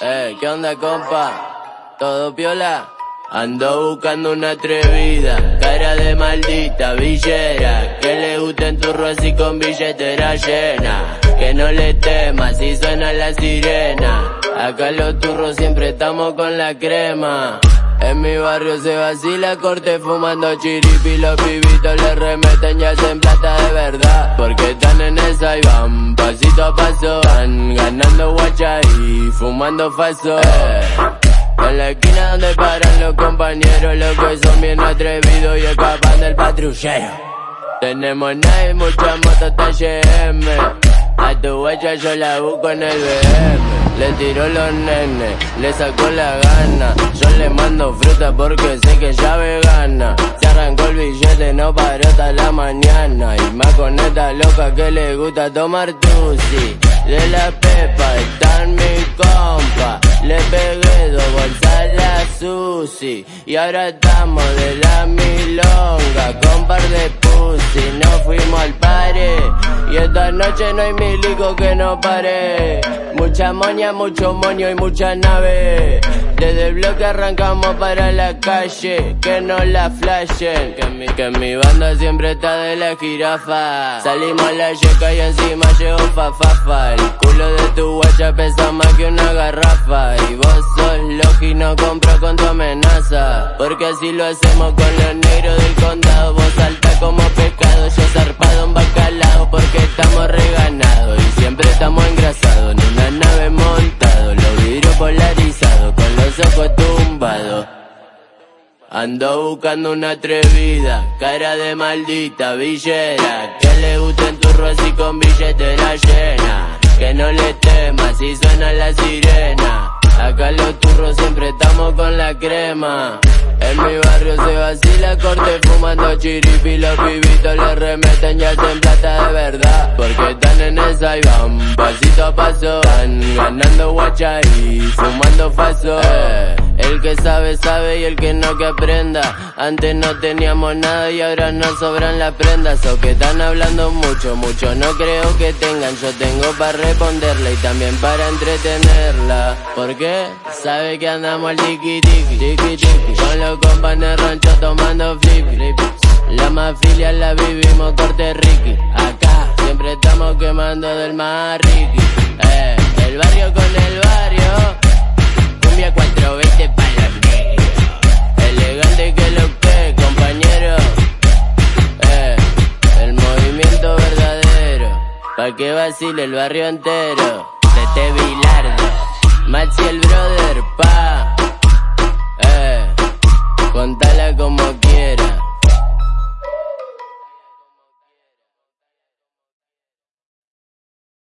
Eh, ¿qué onda, compa? ¿Todo piola? Ando buscando una atrevida, cara de maldita villera, que le gusten turro así con billetera llena, que no le temas si suena la sirena, acá los turros siempre estamos con la crema. En mi barrio se vacila corte fumando chiripi. Los pibitos le remeten y hacen plata de verdad. Porque están en esa y van pasito a paso fumando falso eh. En la esquina donde paran los compañeros Los que son bien atrevidos y escapan del patrullero Tenemos nave, muchas motos TGM A tu guacha yo la busco en el BM le tiró los nenes, le sacó la gana. Yo le mando fruta porque sé que ya vegana. Se arrancó el billete, no paró hasta la mañana. Y más con esta loca que le gusta tomar tusi. De la pepa están mi Y ahora estamos de la milonga con par de pussy. No fuimos al pare. Y esta noche no hay milico que no pare. Mucha moña, mucho moño y mucha nave. Desde el bloque arrancamos para la calle, que no la flashen. Que mi, banda siempre está de la jirafa. Salimos a la yeca y encima llegó fafafa. El culo de tu guacha pesa más que una garrafa. Y vos sos loco y no compras con tu amenaza. Porque así lo hacemos con los negros del condado. Vos salta como pescado, yo zarpado en bacalao. Porque estamos reganados y siempre estamos engrasados. En una nave montado, los vidrios polarizados, con los ojos tumbados. Ando buscando una atrevida, cara de maldita villera, que le gusten turro así con billetera llena, que no le temas si suena la sirena. Los turros siempre estamos con la crema. En mi barrio se vacila corte fumando chiripi. Los pibitos le remeten y hacen plata de verdad. Porque están en esa y van pasito a paso. Van ganando guacha y fumando faso eh, El que sabe sabe y el que no que aprenda. Antes no teníamos nada y ahora nos sobran las prendas. O que están hablando mucho, mucho no creo que tengan. Yo tengo para responderle y también para entretenerla. ¿Por qué? Sabe que andamos al tiki tiki, tiki tiki. Con los compas en rancho tomando flip, La mafilia la vivimos corte Ricky Acá siempre estamos quemando del más Ricky eh, El barrio con el barrio. Cumbia 420 para Pa' que vacile el barrio entero. De Bilardo. Maxi el brother, pa'